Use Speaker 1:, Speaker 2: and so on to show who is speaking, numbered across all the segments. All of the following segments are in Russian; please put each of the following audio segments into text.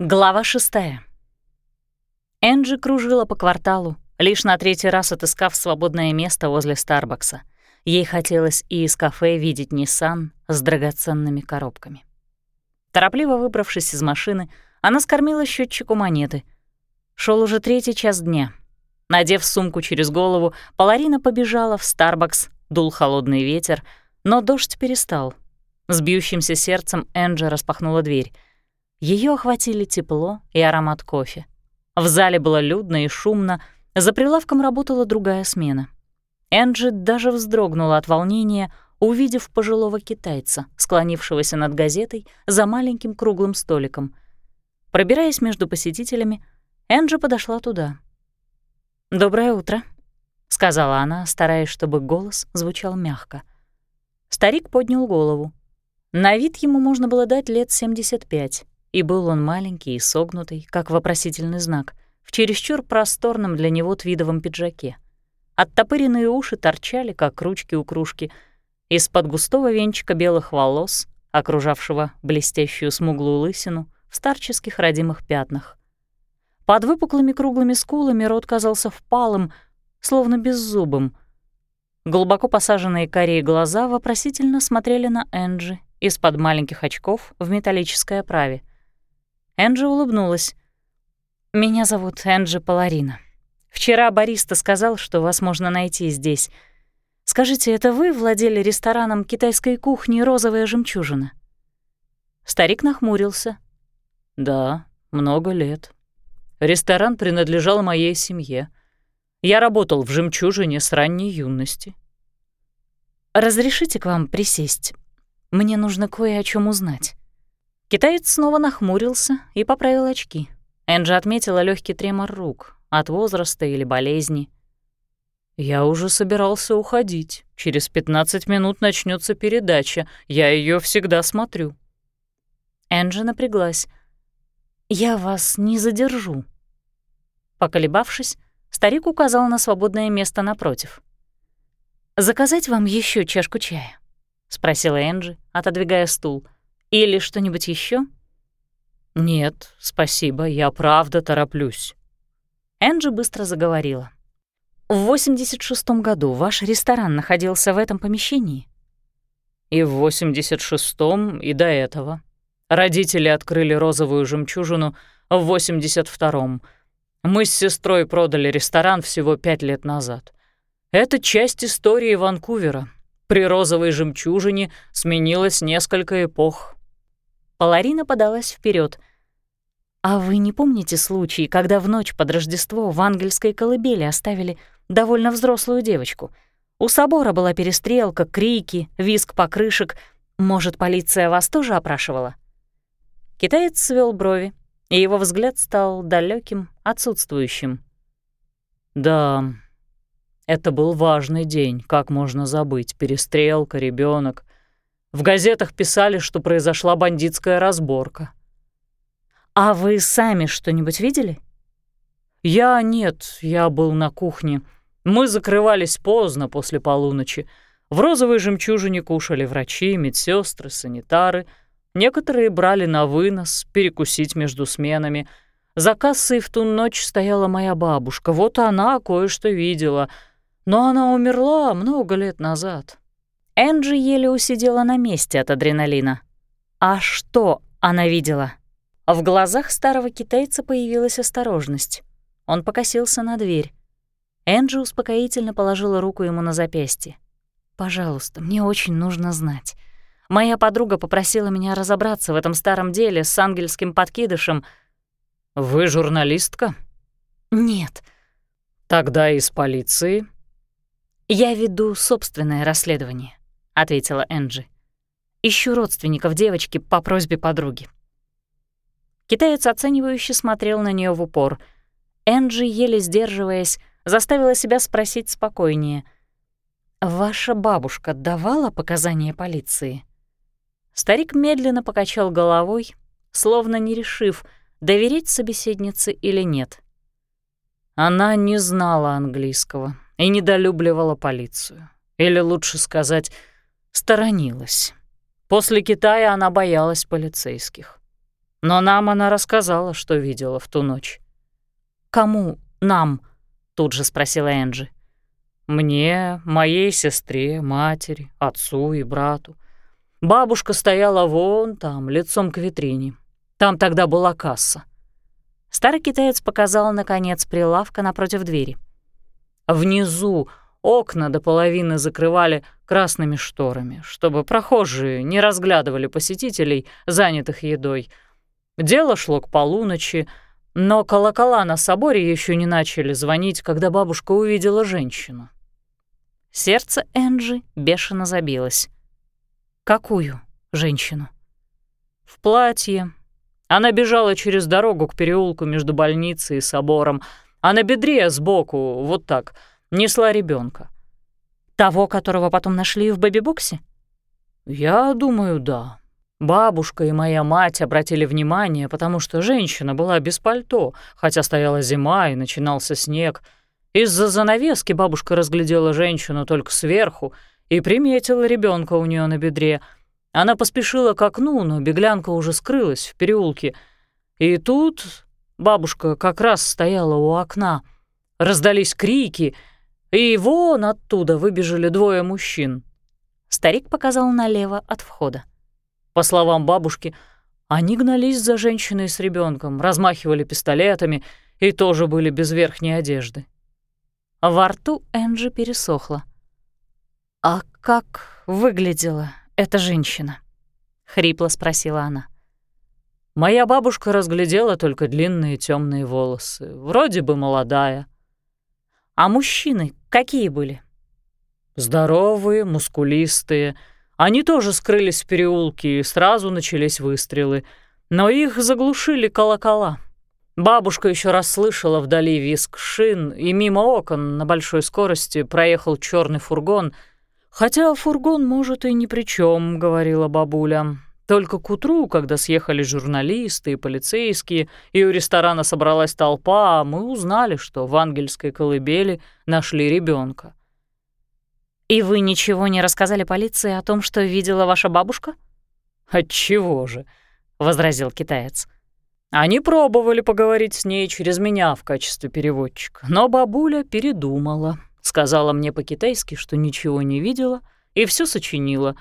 Speaker 1: Глава шестая. Энджи кружила по кварталу, лишь на третий раз отыскав свободное место возле Старбакса. Ей хотелось и из кафе видеть Ниссан с драгоценными коробками. Торопливо выбравшись из машины, она скормила счетчику монеты. Шел уже третий час дня. Надев сумку через голову, Паларина побежала в Старбакс, дул холодный ветер, но дождь перестал. С бьющимся сердцем Энджи распахнула дверь — ее охватили тепло и аромат кофе. В зале было людно и шумно, за прилавком работала другая смена. Энджи даже вздрогнула от волнения, увидев пожилого китайца, склонившегося над газетой за маленьким круглым столиком. Пробираясь между посетителями, Энджи подошла туда. «Доброе утро», — сказала она, стараясь, чтобы голос звучал мягко. Старик поднял голову. На вид ему можно было дать лет 75 и был он маленький и согнутый, как вопросительный знак, в чересчур просторном для него твидовом пиджаке. Оттопыренные уши торчали, как ручки у кружки. Из-под густого венчика белых волос, окружавшего блестящую смуглую лысину, в старческих родимых пятнах. Под выпуклыми круглыми скулами рот казался впалым, словно беззубым. Глубоко посаженные карие глаза вопросительно смотрели на Энджи из-под маленьких очков в металлической оправе — Энджи улыбнулась. «Меня зовут Энджи Паларина. Вчера бариста сказал, что вас можно найти здесь. Скажите, это вы владели рестораном китайской кухни «Розовая жемчужина»?» Старик нахмурился. «Да, много лет. Ресторан принадлежал моей семье. Я работал в «Жемчужине» с ранней юности». «Разрешите к вам присесть? Мне нужно кое о чем узнать». Китаец снова нахмурился и поправил очки. Энджи отметила легкий тремор рук от возраста или болезни. «Я уже собирался уходить. Через 15 минут начнется передача. Я ее всегда смотрю». Энджи напряглась. «Я вас не задержу». Поколебавшись, старик указал на свободное место напротив. «Заказать вам еще чашку чая?» — спросила Энджи, отодвигая стул. Или что-нибудь еще? «Нет, спасибо, я правда тороплюсь». Энджи быстро заговорила. «В 86-м году ваш ресторан находился в этом помещении?» «И в 86-м, и до этого. Родители открыли розовую жемчужину в 82-м. Мы с сестрой продали ресторан всего пять лет назад. Это часть истории Ванкувера, при розовой жемчужине сменилось несколько эпох. Паларина подалась вперед. «А вы не помните случай, когда в ночь под Рождество в ангельской колыбели оставили довольно взрослую девочку? У собора была перестрелка, крики, визг покрышек. Может, полиция вас тоже опрашивала?» Китаец свел брови, и его взгляд стал далеким, отсутствующим. «Да, это был важный день, как можно забыть. Перестрелка, ребенок. В газетах писали, что произошла бандитская разборка. «А вы сами что-нибудь видели?» «Я нет, я был на кухне. Мы закрывались поздно после полуночи. В розовой жемчужине кушали врачи, медсестры, санитары. Некоторые брали на вынос, перекусить между сменами. За кассой в ту ночь стояла моя бабушка. Вот она кое-что видела — но она умерла много лет назад. Энджи еле усидела на месте от адреналина. А что она видела? В глазах старого китайца появилась осторожность. Он покосился на дверь. Энджи успокоительно положила руку ему на запястье. «Пожалуйста, мне очень нужно знать. Моя подруга попросила меня разобраться в этом старом деле с ангельским подкидышем». «Вы журналистка?» «Нет». «Тогда из полиции?» «Я веду собственное расследование», — ответила Энджи. «Ищу родственников девочки по просьбе подруги». Китаец оценивающе смотрел на нее в упор. Энджи, еле сдерживаясь, заставила себя спросить спокойнее. «Ваша бабушка давала показания полиции?» Старик медленно покачал головой, словно не решив, доверить собеседнице или нет. Она не знала английского, и недолюбливала полицию. Или лучше сказать, сторонилась. После Китая она боялась полицейских. Но нам она рассказала, что видела в ту ночь. «Кому нам?» — тут же спросила Энджи. «Мне, моей сестре, матери, отцу и брату. Бабушка стояла вон там, лицом к витрине. Там тогда была касса».
Speaker 2: Старый китаец показал, наконец, прилавка напротив двери.
Speaker 1: Внизу окна до половины закрывали красными шторами, чтобы прохожие не разглядывали посетителей, занятых едой. Дело шло к полуночи, но колокола на соборе еще не начали звонить, когда бабушка увидела женщину.
Speaker 2: Сердце Энджи бешено забилось. Какую женщину?
Speaker 1: В платье. Она бежала через дорогу к переулку между больницей и собором, а на бедре сбоку, вот так, несла ребенка.
Speaker 2: Того, которого потом нашли в бэби-боксе?
Speaker 1: Я думаю, да. Бабушка и моя мать обратили внимание, потому что женщина была без пальто, хотя стояла зима и начинался снег. Из-за занавески бабушка разглядела женщину только сверху и приметила ребенка у нее на бедре. Она поспешила к окну, но беглянка уже скрылась в переулке. И тут бабушка как раз стояла у окна. Раздались крики, и вон оттуда выбежали двое мужчин.
Speaker 2: Старик показал налево от входа.
Speaker 1: По словам бабушки, они гнались за женщиной с ребенком, размахивали пистолетами и тоже были без верхней одежды.
Speaker 2: Во рту Энджи пересохла. «А как выглядела эта женщина?» — хрипло спросила она.
Speaker 1: Моя бабушка разглядела только длинные темные волосы, вроде бы молодая.
Speaker 2: А мужчины какие были?
Speaker 1: Здоровые, мускулистые, они тоже скрылись в переулке, и сразу начались выстрелы. Но их заглушили колокола. Бабушка еще раз слышала вдали виск шин, и мимо окон на большой скорости проехал черный фургон. Хотя фургон, может, и ни при чем, говорила бабуля. Только к утру, когда съехали журналисты и полицейские, и у ресторана собралась толпа, мы узнали, что в ангельской колыбели нашли ребенка.
Speaker 2: «И вы ничего не рассказали полиции о том, что видела ваша бабушка?»
Speaker 1: «Отчего же?» — возразил китаец. «Они пробовали поговорить с ней через меня в качестве переводчика, но бабуля передумала, сказала мне по-китайски, что ничего не видела и все сочинила.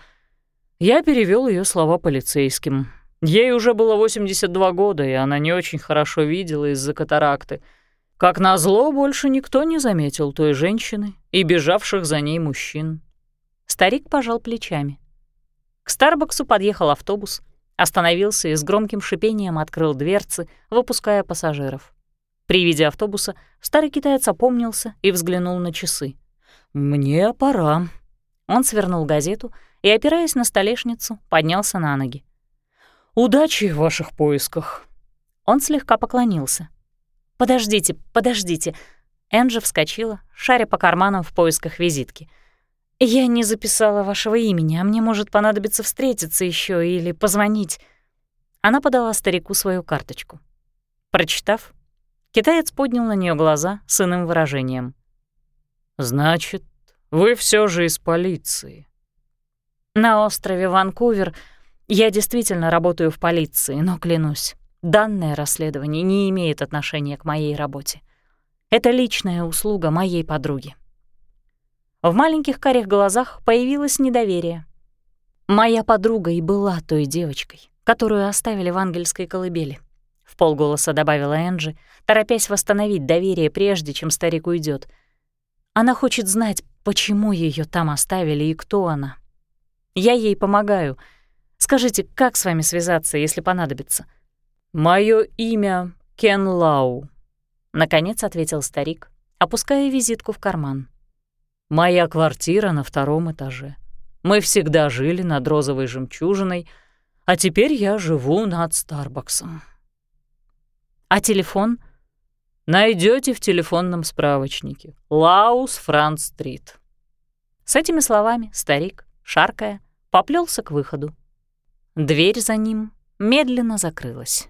Speaker 1: Я перевел ее слова полицейским. Ей уже было 82 года, и она не очень хорошо видела из-за катаракты — как назло, больше никто не заметил той женщины и бежавших за ней мужчин.
Speaker 2: Старик пожал плечами. К Старбаксу подъехал автобус, остановился и с громким шипением открыл дверцы, выпуская пассажиров. При виде автобуса старый китаец опомнился и взглянул на часы.
Speaker 1: «Мне пора».
Speaker 2: Он свернул газету и, опираясь на столешницу, поднялся на ноги.
Speaker 1: «Удачи в ваших поисках».
Speaker 2: Он слегка поклонился. «Подождите, подождите». Энджи вскочила, шаря по карманам в поисках визитки. «Я не записала вашего имени, а мне может понадобиться встретиться еще или позвонить». Она подала старику свою карточку. Прочитав, китаец поднял на нее глаза с иным выражением.
Speaker 1: «Значит, вы все же из полиции?»
Speaker 2: «На острове Ванкувер я действительно работаю в полиции, но клянусь, Данное расследование не имеет отношения к моей работе. Это личная услуга моей подруги. В маленьких карих глазах появилось недоверие. Моя подруга и была той девочкой, которую оставили в ангельской колыбели. В полголоса добавила Энджи, торопясь восстановить доверие, прежде чем старик уйдет. Она хочет знать, почему ее там оставили и кто она. Я ей помогаю. Скажите, как с вами связаться, если понадобится?»
Speaker 1: «Моё имя Кен Лау», —
Speaker 2: наконец ответил старик, опуская визитку в карман.
Speaker 1: «Моя квартира на втором этаже. Мы всегда жили над розовой жемчужиной, а теперь я живу над Старбаксом».
Speaker 2: «А телефон?»
Speaker 1: Найдете в телефонном справочнике. Лаус Франц-стрит».
Speaker 2: С этими словами старик, шаркая, поплелся к выходу. Дверь за ним медленно закрылась.